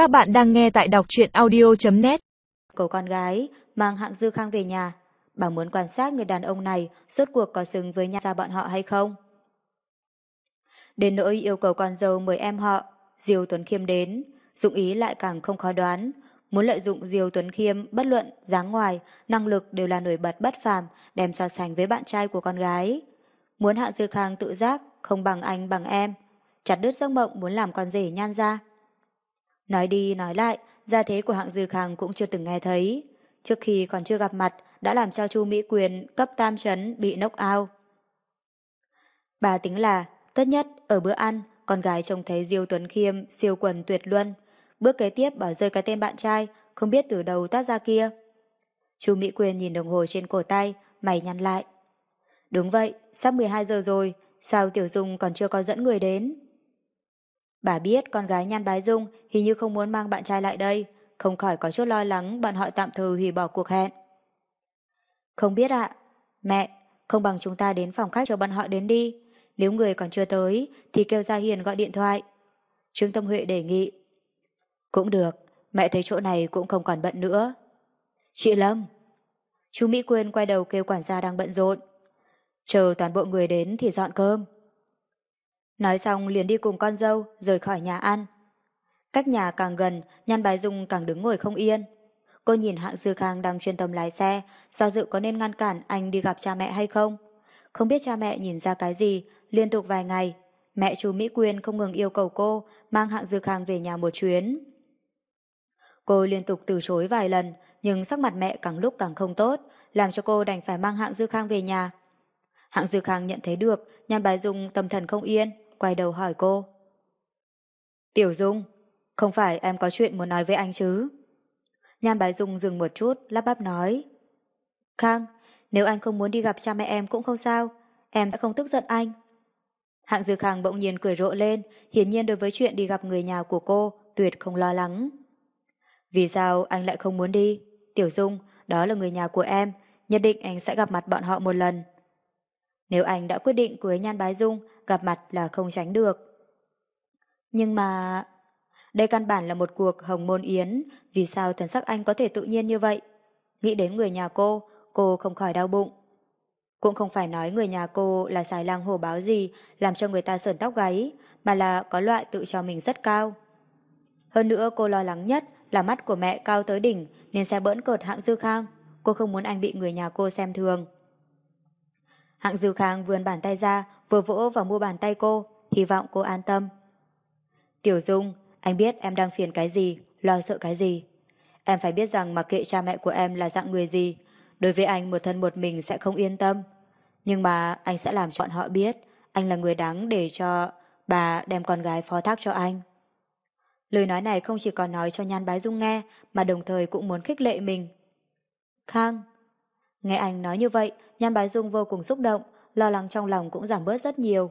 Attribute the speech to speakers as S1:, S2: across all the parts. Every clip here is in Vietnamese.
S1: Các bạn đang nghe tại đọc truyện audio.net
S2: Cô con gái mang hạng dư khang về nhà. Bà muốn quan sát người đàn ông này suốt cuộc có xứng với nhà gia bọn họ hay không. Đến nỗi yêu cầu con dâu mời em họ, Diêu Tuấn Khiêm đến, dụng ý lại càng không khó đoán. Muốn lợi dụng Diêu Tuấn Khiêm bất luận, dáng ngoài, năng lực đều là nổi bật bất phàm, đem so sánh với bạn trai của con gái. Muốn Hạ Dư Khang tự giác, không bằng anh bằng em. Chặt đứt giấc mộng muốn làm con rể nhan ra. Nói đi nói lại, gia thế của hạng Dư Khang cũng chưa từng nghe thấy. Trước khi còn chưa gặp mặt, đã làm cho Chu Mỹ Quyền cấp tam chấn bị knock out. Bà tính là, tốt nhất, ở bữa ăn, con gái trông thấy Diêu Tuấn Khiêm siêu quần tuyệt luân. Bước kế tiếp bỏ rơi cái tên bạn trai, không biết từ đầu tác ra kia. Chu Mỹ Quyền nhìn đồng hồ trên cổ tay, mày nhăn lại. Đúng vậy, sắp 12 giờ rồi, sao Tiểu Dung còn chưa có dẫn người đến? Bà biết con gái Nhan Bái Dung hình như không muốn mang bạn trai lại đây, không khỏi có chút lo lắng bọn họ tạm thời hủy bỏ cuộc hẹn. Không biết ạ. Mẹ, không bằng chúng ta đến phòng khách cho bọn họ đến đi. Nếu người còn chưa tới thì kêu Gia Hiền gọi điện thoại. Trương Tâm Huệ đề nghị. Cũng được, mẹ thấy chỗ này cũng không còn bận nữa. Chị Lâm. Chú Mỹ Quyên quay đầu kêu quản gia đang bận rộn. Chờ toàn bộ người đến thì dọn cơm. Nói xong liền đi cùng con dâu rời khỏi nhà ăn. Cách nhà càng gần, Nhan Bái Dung càng đứng ngồi không yên. Cô nhìn hạng Dư Khang đang chuyên tâm lái xe, do dự có nên ngăn cản anh đi gặp cha mẹ hay không. Không biết cha mẹ nhìn ra cái gì, liên tục vài ngày, mẹ chú Mỹ Quyên không ngừng yêu cầu cô mang hạng Dư Khang về nhà một chuyến. Cô liên tục từ chối vài lần, nhưng sắc mặt mẹ càng lúc càng không tốt, làm cho cô đành phải mang hạng Dư Khang về nhà. Hạng Dư Khang nhận thấy được, Nhan Bái Dung tâm thần không yên, quay đầu hỏi cô. Tiểu Dung, không phải em có chuyện muốn nói với anh chứ? Nhan Bái Dung dừng một chút, lắp bắp nói. Khang, nếu anh không muốn đi gặp cha mẹ em cũng không sao, em sẽ không tức giận anh. Hạng Dư Khang bỗng nhiên cười rộ lên, hiển nhiên đối với chuyện đi gặp người nhà của cô, tuyệt không lo lắng. Vì sao anh lại không muốn đi? Tiểu Dung, đó là người nhà của em, nhất định anh sẽ gặp mặt bọn họ một lần. Nếu anh đã quyết định cưới Nhan Bái Dung, gặp mặt là không tránh được. Nhưng mà... Đây căn bản là một cuộc hồng môn yến, vì sao thần sắc anh có thể tự nhiên như vậy? Nghĩ đến người nhà cô, cô không khỏi đau bụng. Cũng không phải nói người nhà cô là xài lang hồ báo gì làm cho người ta sờn tóc gáy, mà là có loại tự cho mình rất cao. Hơn nữa cô lo lắng nhất là mắt của mẹ cao tới đỉnh nên sẽ bỡn cợt hạng dư khang. Cô không muốn anh bị người nhà cô xem thường. Hạng Dư Khang vươn bàn tay ra, vừa vỗ vào mua bàn tay cô, hy vọng cô an tâm. Tiểu Dung, anh biết em đang phiền cái gì, lo sợ cái gì. Em phải biết rằng mặc kệ cha mẹ của em là dạng người gì, đối với anh một thân một mình sẽ không yên tâm. Nhưng mà anh sẽ làm cho bọn họ biết anh là người đáng để cho bà đem con gái phó thác cho anh. Lời nói này không chỉ còn nói cho Nhan Bái Dung nghe, mà đồng thời cũng muốn khích lệ mình. Khang, Nghe anh nói như vậy, Nhan Bái Dung vô cùng xúc động, lo lắng trong lòng cũng giảm bớt rất nhiều.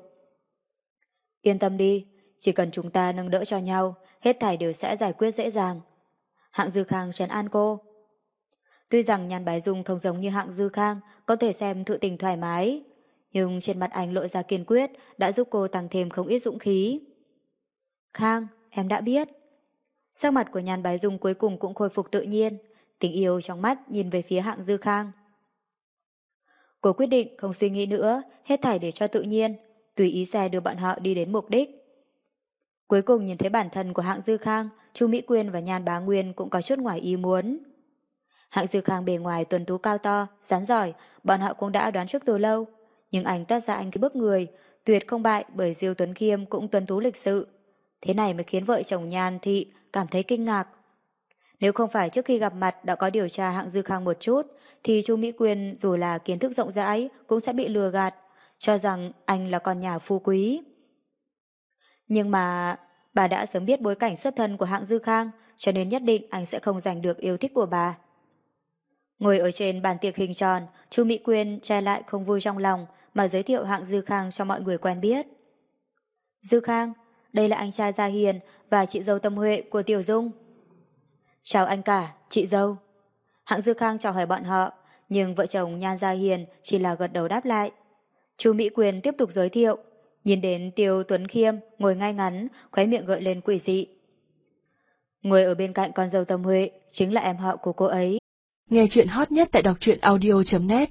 S2: Yên tâm đi, chỉ cần chúng ta nâng đỡ cho nhau, hết thảy đều sẽ giải quyết dễ dàng. Hạng Dư Khang trấn an cô. Tuy rằng Nhan Bái Dung không giống như Hạng Dư Khang, có thể xem thự tình thoải mái, nhưng trên mặt anh lộ ra kiên quyết đã giúp cô tăng thêm không ít dũng khí. Khang, em đã biết. Sắc mặt của Nhan Bái Dung cuối cùng cũng khôi phục tự nhiên, tình yêu trong mắt nhìn về phía Hạng Dư Khang. Cô quyết định không suy nghĩ nữa, hết thảy để cho tự nhiên, tùy ý xe đưa bọn họ đi đến mục đích. Cuối cùng nhìn thấy bản thân của hạng Dư Khang, Chu Mỹ Quyên và Nhan Bá Nguyên cũng có chút ngoài ý muốn. Hạng Dư Khang bề ngoài tuần tú cao to, rắn giỏi, bọn họ cũng đã đoán trước từ lâu. Nhưng anh toát ra anh cái bước người, tuyệt không bại bởi Diêu Tuấn Khiêm cũng tuần tú lịch sự. Thế này mới khiến vợ chồng Nhan Thị cảm thấy kinh ngạc. Nếu không phải trước khi gặp mặt đã có điều tra hạng Dư Khang một chút, thì Chu Mỹ Quyên dù là kiến thức rộng rãi cũng sẽ bị lừa gạt, cho rằng anh là con nhà phu quý. Nhưng mà bà đã sớm biết bối cảnh xuất thân của hạng Dư Khang, cho nên nhất định anh sẽ không giành được yêu thích của bà. Ngồi ở trên bàn tiệc hình tròn, Chu Mỹ Quyên che lại không vui trong lòng mà giới thiệu hạng Dư Khang cho mọi người quen biết. Dư Khang, đây là anh trai Gia Hiền và chị dâu Tâm Huệ của Tiểu Dung. Chào anh cả, chị dâu. Hạng Dư Khang chào hỏi bọn họ, nhưng vợ chồng Nhan Gia Hiền chỉ là gật đầu đáp lại. Chú Mỹ Quyền tiếp tục giới thiệu, nhìn đến Tiêu Tuấn Khiêm ngồi ngay ngắn, khóe miệng gợi lên quỷ dị. Người ở bên cạnh con dâu Tâm Huệ chính là em họ của cô ấy.
S3: Nghe chuyện hot nhất tại đọc truyện audio.net